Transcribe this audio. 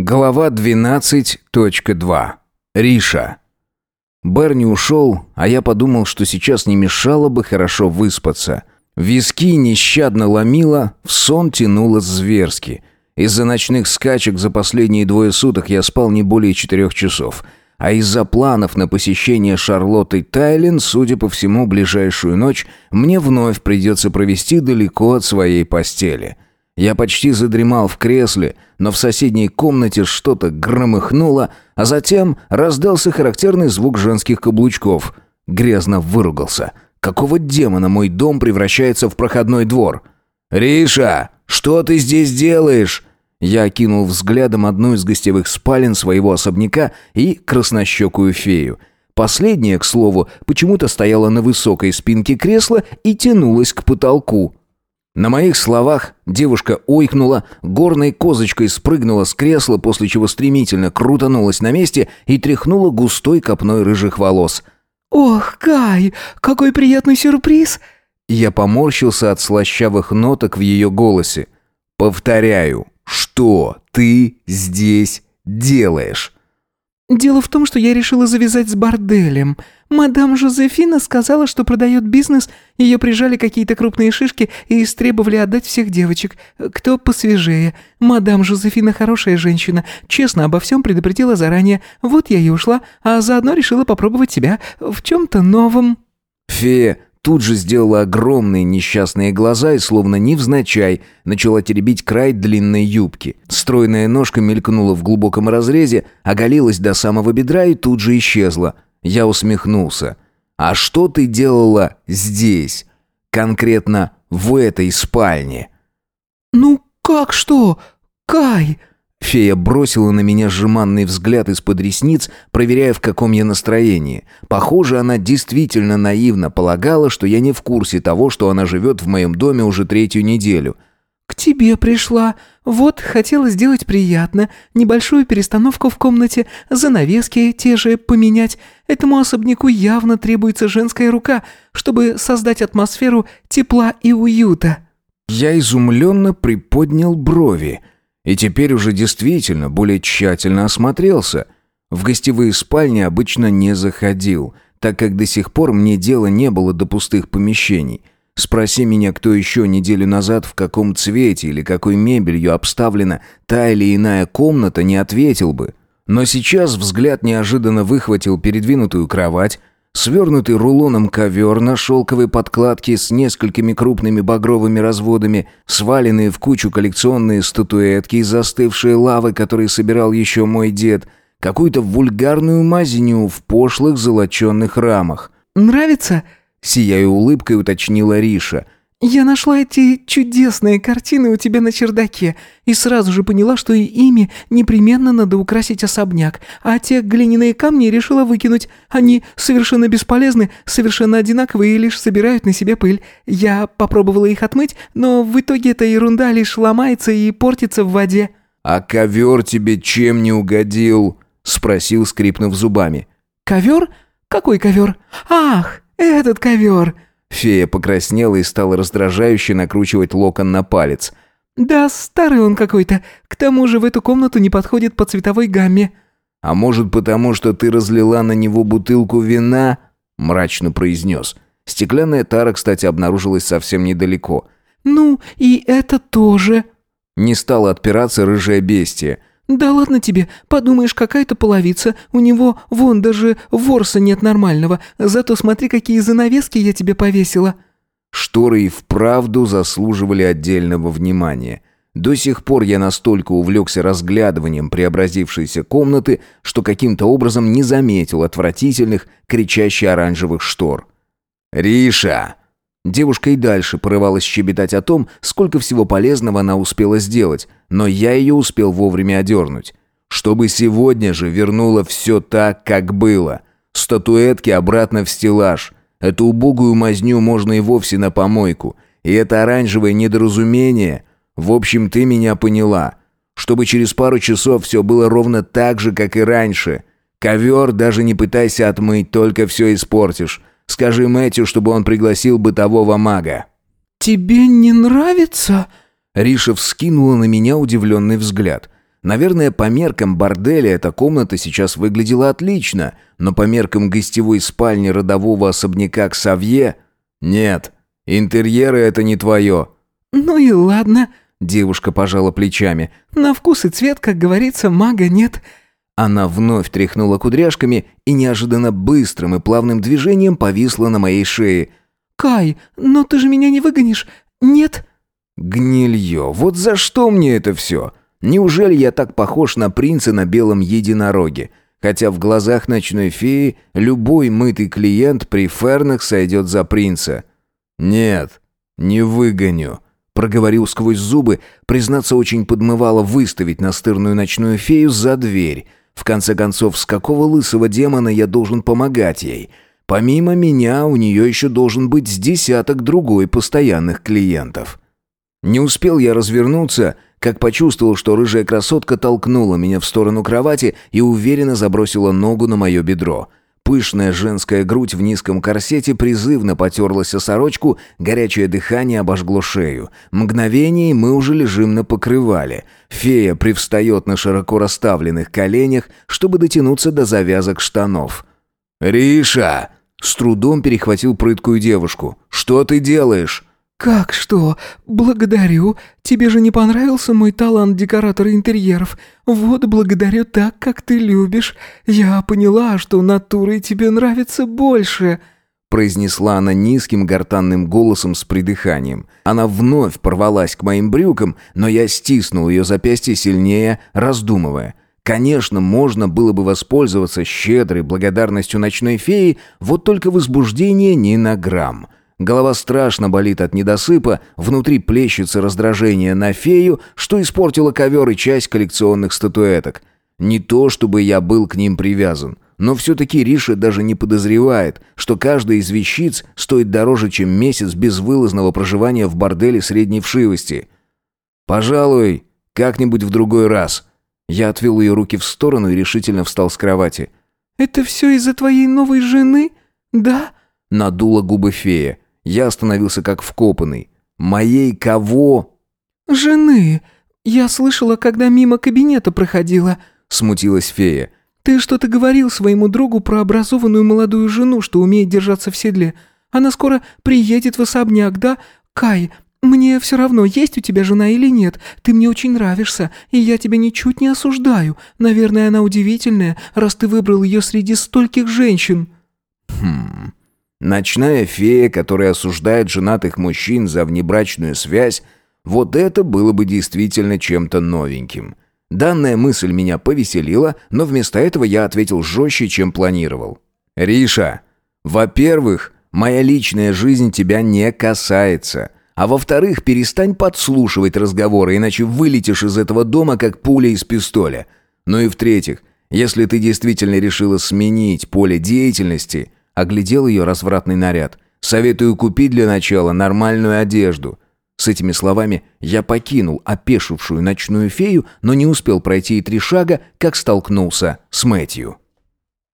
Глава 12.2. Риша. Берни ушел, а я подумал, что сейчас не мешало бы хорошо выспаться. Виски нещадно ломило, в сон тянуло зверски. Из-за ночных скачек за последние двое суток я спал не более четырех часов. А из-за планов на посещение Шарлотты Тайлин, судя по всему, ближайшую ночь мне вновь придется провести далеко от своей постели – я почти задремал в кресле, но в соседней комнате что-то громыхнуло, а затем раздался характерный звук женских каблучков. Грязно выругался. Какого демона мой дом превращается в проходной двор? «Риша, что ты здесь делаешь?» Я окинул взглядом одну из гостевых спален своего особняка и краснощекую фею. Последняя, к слову, почему-то стояла на высокой спинке кресла и тянулась к потолку. На моих словах девушка ойкнула, горной козочкой спрыгнула с кресла, после чего стремительно крутанулась на месте и тряхнула густой копной рыжих волос. «Ох, Кай, какой приятный сюрприз!» Я поморщился от слащавых ноток в ее голосе. «Повторяю, что ты здесь делаешь?» «Дело в том, что я решила завязать с борделем. Мадам Жозефина сказала, что продает бизнес, ее прижали какие-то крупные шишки и истребовали отдать всех девочек. Кто посвежее. Мадам Жозефина хорошая женщина, честно обо всем предупредила заранее. Вот я и ушла, а заодно решила попробовать себя в чем-то новом». «Фея, тут же сделала огромные несчастные глаза и, словно невзначай, начала теребить край длинной юбки. Стройная ножка мелькнула в глубоком разрезе, оголилась до самого бедра и тут же исчезла. Я усмехнулся. «А что ты делала здесь? Конкретно в этой спальне?» «Ну как что? Кай!» Фея бросила на меня жеманный взгляд из-под ресниц, проверяя, в каком я настроении. Похоже, она действительно наивно полагала, что я не в курсе того, что она живет в моем доме уже третью неделю. «К тебе пришла. Вот, хотела сделать приятно. Небольшую перестановку в комнате, занавески те же поменять. Этому особняку явно требуется женская рука, чтобы создать атмосферу тепла и уюта». Я изумленно приподнял брови – и теперь уже действительно более тщательно осмотрелся. В гостевые спальни обычно не заходил, так как до сих пор мне дела не было до пустых помещений. Спроси меня, кто еще неделю назад в каком цвете или какой мебелью обставлена та или иная комната, не ответил бы. Но сейчас взгляд неожиданно выхватил передвинутую кровать, Свернутый рулоном ковер на шелковой подкладке с несколькими крупными багровыми разводами, сваленные в кучу коллекционные статуэтки из застывшей лавы, которые собирал еще мой дед, какую-то вульгарную мазню в пошлых золоченных рамах. «Нравится?» — сияя улыбкой уточнила Риша — «Я нашла эти чудесные картины у тебя на чердаке и сразу же поняла, что и ими непременно надо украсить особняк, а те глиняные камни решила выкинуть. Они совершенно бесполезны, совершенно одинаковые и лишь собирают на себе пыль. Я попробовала их отмыть, но в итоге эта ерунда лишь ломается и портится в воде». «А ковер тебе чем не угодил?» — спросил, скрипнув зубами. «Ковер? Какой ковер? Ах, этот ковер!» Фея покраснела и стала раздражающе накручивать локон на палец. «Да, старый он какой-то. К тому же в эту комнату не подходит по цветовой гамме». «А может, потому что ты разлила на него бутылку вина?» – мрачно произнес. Стеклянная тара, кстати, обнаружилась совсем недалеко. «Ну, и это тоже...» Не стала отпираться рыжая бестия. «Да ладно тебе, подумаешь, какая-то половица, у него вон даже ворса нет нормального, зато смотри, какие занавески я тебе повесила». Шторы и вправду заслуживали отдельного внимания. До сих пор я настолько увлекся разглядыванием преобразившейся комнаты, что каким-то образом не заметил отвратительных, кричащих оранжевых штор. «Риша!» Девушка и дальше порывалась щебетать о том, сколько всего полезного она успела сделать, но я ее успел вовремя одернуть. Чтобы сегодня же вернула все так, как было. Статуэтки обратно в стеллаж. Эту убогую мазню можно и вовсе на помойку. И это оранжевое недоразумение... В общем, ты меня поняла. Чтобы через пару часов все было ровно так же, как и раньше. Ковер даже не пытайся отмыть, только все испортишь. Скажи Мэтью, чтобы он пригласил бытового мага». «Тебе не нравится?» Риша вскинула на меня удивленный взгляд. Наверное, по меркам борделя эта комната сейчас выглядела отлично, но по меркам гостевой спальни родового особняка Ксавье... Нет, интерьеры это не твое. «Ну и ладно», — девушка пожала плечами. «На вкус и цвет, как говорится, мага нет». Она вновь тряхнула кудряшками и неожиданно быстрым и плавным движением повисла на моей шее. «Кай, но ты же меня не выгонишь, нет?» «Гнилье, вот за что мне это все? Неужели я так похож на принца на белом единороге? Хотя в глазах ночной феи любой мытый клиент при фернах сойдет за принца. Нет, не выгоню». Проговорил сквозь зубы, признаться очень подмывало выставить настырную ночную фею за дверь. В конце концов, с какого лысого демона я должен помогать ей? Помимо меня, у нее еще должен быть с десяток другой постоянных клиентов. Не успел я развернуться, как почувствовал, что рыжая красотка толкнула меня в сторону кровати и уверенно забросила ногу на мое бедро. Пышная женская грудь в низком корсете призывно потерлась о сорочку, горячее дыхание обожгло шею. Мгновение, мы уже лежим на покрывале. Фея привстает на широко расставленных коленях, чтобы дотянуться до завязок штанов. «Риша!» С трудом перехватил прыткую девушку. «Что ты делаешь?» «Как что? Благодарю. Тебе же не понравился мой талант декоратора интерьеров? Вот благодарю так, как ты любишь. Я поняла, что натурой тебе нравится больше». Произнесла она низким гортанным голосом с придыханием. Она вновь порвалась к моим брюкам, но я стиснул ее запястье сильнее, раздумывая. Конечно, можно было бы воспользоваться щедрой благодарностью ночной феи, вот только возбуждение не на грамм. Голова страшно болит от недосыпа, внутри плещется раздражение на фею, что испортило ковер и часть коллекционных статуэток. Не то, чтобы я был к ним привязан, но все-таки Риша даже не подозревает, что каждая из вещиц стоит дороже, чем месяц безвылазного проживания в борделе средней вшивости. «Пожалуй, как-нибудь в другой раз». Я отвел ее руки в сторону и решительно встал с кровати. «Это все из-за твоей новой жены? Да?» Надула губы фея. Я остановился как вкопанный. «Моей кого?» «Жены. Я слышала, когда мимо кабинета проходила», — смутилась фея. «Ты что-то говорил своему другу про образованную молодую жену, что умеет держаться в седле. Она скоро приедет в особняк, да? Кай, мне все равно, есть у тебя жена или нет. Ты мне очень нравишься, и я тебя ничуть не осуждаю. Наверное, она удивительная, раз ты выбрал ее среди стольких женщин». «Хм...» Ночная фея, которая осуждает женатых мужчин за внебрачную связь, вот это было бы действительно чем-то новеньким. Данная мысль меня повеселила, но вместо этого я ответил жестче, чем планировал. «Риша, во-первых, моя личная жизнь тебя не касается, а во-вторых, перестань подслушивать разговоры, иначе вылетишь из этого дома, как пуля из пистоля. Ну и в-третьих, если ты действительно решила сменить поле деятельности – Оглядел ее развратный наряд. «Советую купить для начала нормальную одежду». С этими словами я покинул опешившую ночную фею, но не успел пройти и три шага, как столкнулся с Мэтью.